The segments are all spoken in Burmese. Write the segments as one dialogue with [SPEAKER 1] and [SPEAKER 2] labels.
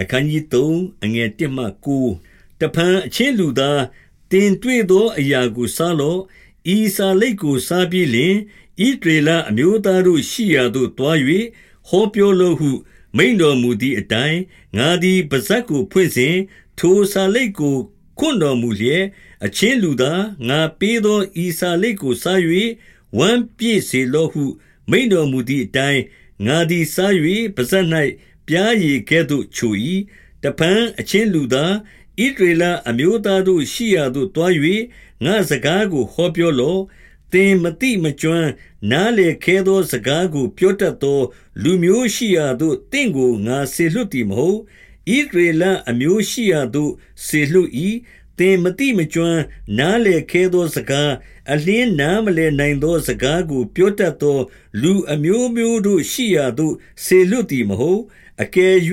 [SPEAKER 1] အခန်းကြီး3အငယ်1မှ9တဖန်အချင်းလူသားတင်တွေ့သောအရာကိုစားလော့ဤစာလိတ်ကိုစားပြီးလင်ဣဒေလအမျိုးသားတို့ရှိရာသို့တွား၍ဟောပြောလော့ဟု မိန်တော်မူသည့်အတိုင်းငါသည်ပါဇက်ကိုဖွင့်စဉ်ထိုစာလိတ်ကိုခွန့်တော်မူလျက်အချင်းလူသားငါပေးသောဤစာလိတ်ကိုစား၍ဝမ်းပြည့်စေလော့ဟု မိန်တော်မူသည့်အတိုင်းငါသည်စား၍ပါဇက်၌ ပြားရည်ကဲ့သို့ ချို၏တပန်းအချင်းလူသားဣဒရေလအမျိုးသားတို့ရှိရာသို့တွား၍ငါစကားကို ဟောပြောလော့ သင်မတိမကျွမ်း နားလေခဲသော စကားကို ပြောတတ်သော လူမျိုးရှိရာသို့တင့်ကို ငါဆေလွတ်သည်မဟုတ်ဣဒရေလအမျိုးရှိရာသို့ဆေလွတ်၏သင်မတိမကျွမ်း နားလေခဲသောစကား အလင်းနားမလဲနိုင်သော စကားကို ပြောတတ်သော လူအမျိုးမျိုးတို့ရှိရာသို့ဆေလွတ်သည်မဟုတ် အကယ်၍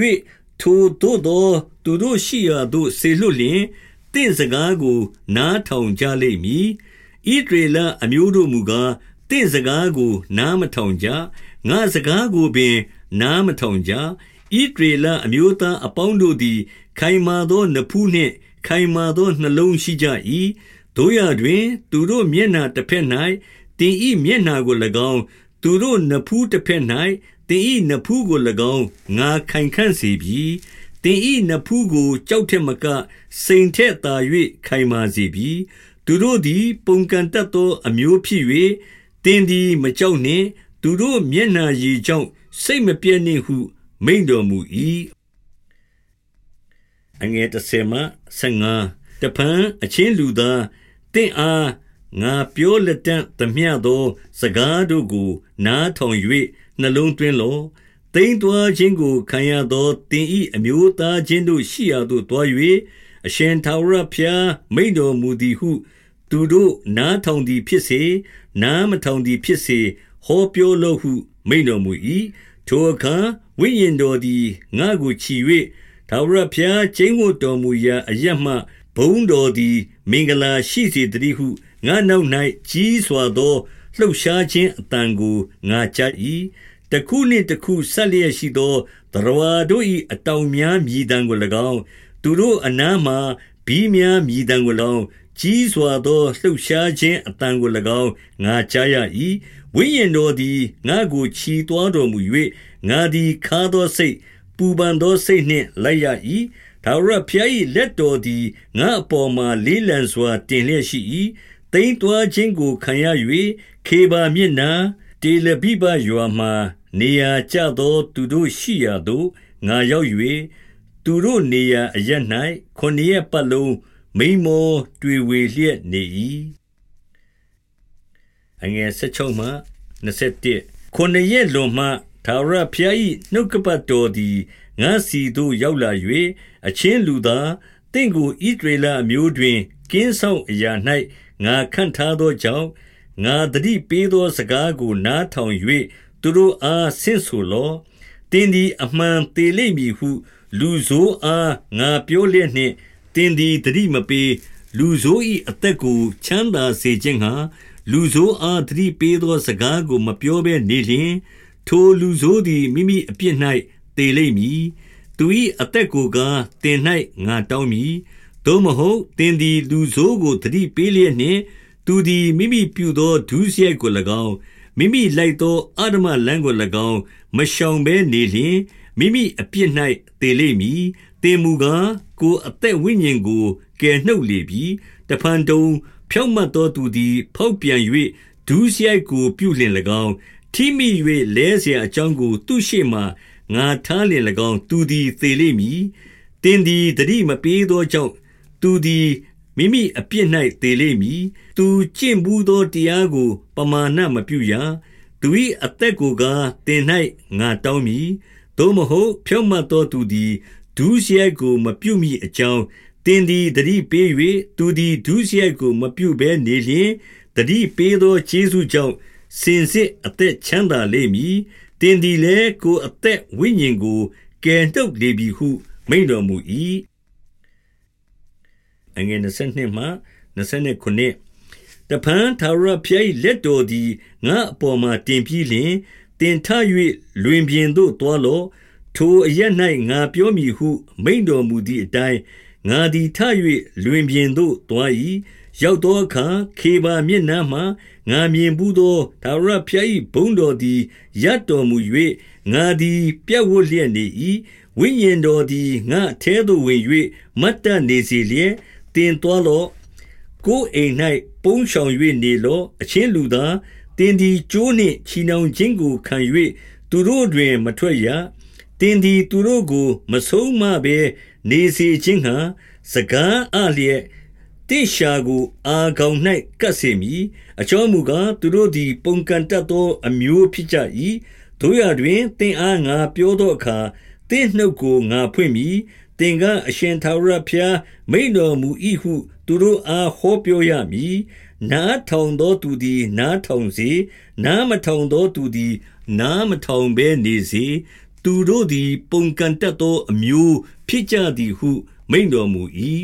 [SPEAKER 1] ထိုတို့သော သူတို့ရှိရာသို့ဆေလွတ်လျင်တင့်စကားကို နားထောင်ကြလိမ့်မည်ဣဒရေလအမျိုးတို့မူကားတင့်စကားကို နားမထောင်ကြ ငါစကားကိုပင် နားမထောင်ကြဣဒရေလအမျိုးသားအပေါင်းတို့သည် ခိုင်မာသောနဖူးနှင့် ခိုင်မာသောနှလုံးရှိကြ၏ တို့ရတွင် သူတို့မျက်နှာတစ်ဖက်၌တင်ဤမျက်နှာကို၎င်းသူတို့နဖူးတစ်ဖက်၌တင်ဤနဖူးကို၎င်းငါခိုင်ခန့်စေပြီတင်ဤနဖူးကိုကြောက်ထက်မကစိန်ထက်သာ၍ခိုင်မာစေပြီသူတို့သည် ပုန်ကန်တတ်သော အမျိုးဖြစ်၍တင်းသည်မကြောက်နှင့် သူတို့မျက်နှာရည်ကြောင့်စိတ်မပြည့်နှင့်ဟု မိန်တော်မူ၏အငယ်တဆေမဆငါတပန်းအချင်းလူသား တင့်အားငါပြောလက်တန့်သမျှသော စကားတို့ကို နားထောင်၍နှလုံးသွင်းလောတိမ်တွားခြင်းကိုခံရသောတင်ဤအမျိုးသားချင်းတို့ရှိရာသို့တွား၍အရှင်ထာဝရဘုရားမိန်တော်မူသည်ဟု သူတို့နားထောင်သည်ဖြစ်စေနားမထောင်သည်ဖြစ်စေဟောပြောလော့ဟုမိန်တော်မူ၏ထိုအခါဝိညာဉ်တော်သည်ငါကိုချီ၍ထာဝရဘုရားကျင်းဝတ်တော်မူရာအရမှ ဘုံတော်သည် မင်္ဂလာရှိစေတည်းဟုငါနောက်၌ကြီးစွာသောလှုပ်ရှားခြင်းအတန်ကိုငါကြား၏တခုနှင့်တခုဆက်လျက်ရှိသောတရဝါတို့၏အတောင်များမြည်တံကို၎င်းသူတို့အနားမှဘီးများမြည်တံကို၎င်းကြီးစွာသောလှုပ်ရှားခြင်းအတန်ကို၎င်းငါကြားရ၏ဝိညာဉ်တော်သည်ငါကိုချီသွားတော်မူ၍ငါသည်ခါသောစိတ်ပူပန်သောစိတ်နှင့်လိုက်ရ၏ ထာဝရဘုရား၏လက်တော်သည်ငါအပေါ်မှာလေးလံစွာ တင်လျက်ရှိ၏တိမ်တွားခြင်းကိုခံရ၍ခေဘာမျက်နာတေလပိပရွာမှနေရာကျသောသူတို့ရှိရာသို့ငါရောက်၍သူတို့နေရာအရ၌ခொနည်းပတ်လုံးမိမောတွေ့ဝေလျက်နေ၏အငယ်16မှ21ခုနှစ်ရက်လွန်မှ သာရဖျား၏နှုတ်ကပတ်တော်သည်ငါစီသို့ရောက်လာ၍အချင်းလူသားတင့်ကိုဣဒရေလအမျိုးတွင်ကင်းဆောင်အရာ၌ငါခန့်ထားသောကြောင့်ငါတတိပေးသောစကားကိုနားထောင်၍သူတို့အားဆင့်ဆိုလော့တင်းသည်အမှန်သေးလိမ့်မည်ဟု လူဆိုးအားငါပြောလျက်နှင့်တင်းသည်တတိမပေးလူဆိုး၏အသက်ကိုချမ်းသာစေခြင်းဟာလူဆိုးအားတတိပေးသောစကားကိုမပြောဘဲနေလျင် ထိုလူဆိုးသည်မိမိအပြစ်၌သေလိမ့်မည်သူ၏အသက်ကိုကားတင်၌ငါတောင်းမည်သို့မဟုတ်တင်သည်လူဆိုးကိုတတိပေးလျက်နှင့်သူသည်မိမိပြုသောဒုစရိုက်ကို၎င်းမိမိလိုက်သောအဓမ္မလမ်းကို၎င်းမရှောင်ဘဲနေလျင်မိမိအပြစ်၌သေလိမ့်မည်တင်မူကားကိုအသက်ဝိညာဉ်ကိုကယ်နှုတ်လေပြီတဖန်တုံဖြောင့်မတ်သောသူသည် ဖောက်ပြန်၍ဒုစရိုက်ကိုပြုလင်၎င်း ထိမိ၍လဲเสียအကြောင်းကိုသူရှိမှငါထားလင်၎င်းသူသည်သေလိမ့်မည်တင်သည်တတိမပေးသောကြောင့်သူသည်မိမိအပြစ်၌သေလိမ့်မည်သူကျင့်ဘူးသောတရားကို ပမာဏမပြုရသူ၏အသက်ကိုကားတင်၌ငါတောင်းမည်သို့မဟုတ်ဖြောင့်မတ်သောသူသည်ဒုစရိုက်ကိုမပြုမိအကြောင်းတင်သည်တတိပေး၍သူသည်ဒုစရိုက်ကိုမပြုဘဲနေလျင်တတိပေးသောခြေဆုကြောင့် စင်စစ်အသက်ချမ်းသာလိမ့်မည်တင်သည်လည်းကိုအသက်ဝိညာဉ်ကိုကယ်နှုတ်လေပြီဟု မိန်တော်မူ၏အငယ်22မှ29တပန်းသာရဖျိုင်လက်တော်သည်ငါအပေါ်မှာတင်ပြီးလျင်တင်ထ၍လွင်ပြင်သို့သွားလော့ထိုအရက်၌ငါပြောမည်ဟု မိန့်တော်မူသည်အတိုင်းငါသည်ထ၍လွင်ပြင်သို့သွား၏ ရောက်သောအခါခေဘာမျက်နှာမှငါမြင်ဘူးသောသာရဖျား၏ဘုံတော်သည်ရတ်တော်မူ၍ငါသည်ပြတ်ဝတ်လျက်နေ၏ဝိညာဉ်တော်သည်ငါအထဲသို့ဝင်၍မတ်တနေစေလျက်တင်တော်လော့ကိုယ်အိမ်၌ပုံးဆောင်၍နေလော့အချင်းလူသားတင်သည်ကျိုးနှင့်ချီနှောင်ခြင်းကိုခံ၍သူတို့တွင်မထွက်ရတင်သည်သူတို့ကို မဆုံးမဘဲနေစေခြင်းဟံစကားအလျက် တိရှာကို အာကောင်၌ကပ်စေမည်အကြောင်းမူကားသူတို့သည် ပုန်ကန်တတ်သောအမျိုးဖြစ်ကြ၏တို့ရတွင်သင်အားငါပြောသောအခါသင်နှုတ်ကိုငါဖွင့်မည်သင်ကအရှင်သာရဖျားမိန်တော်မူ၏ဟုသူတို့အားဟောပြောရမည်နားထောင်သောသူသည် နားထောင်စေနားမထောင်သောသူသည် နားမထောင်ဘဲနေစေသူတို့သည် ပုန်ကန်တတ်သောအမျိုးဖြစ်ကြသည်ဟု မိန်တော်မူ၏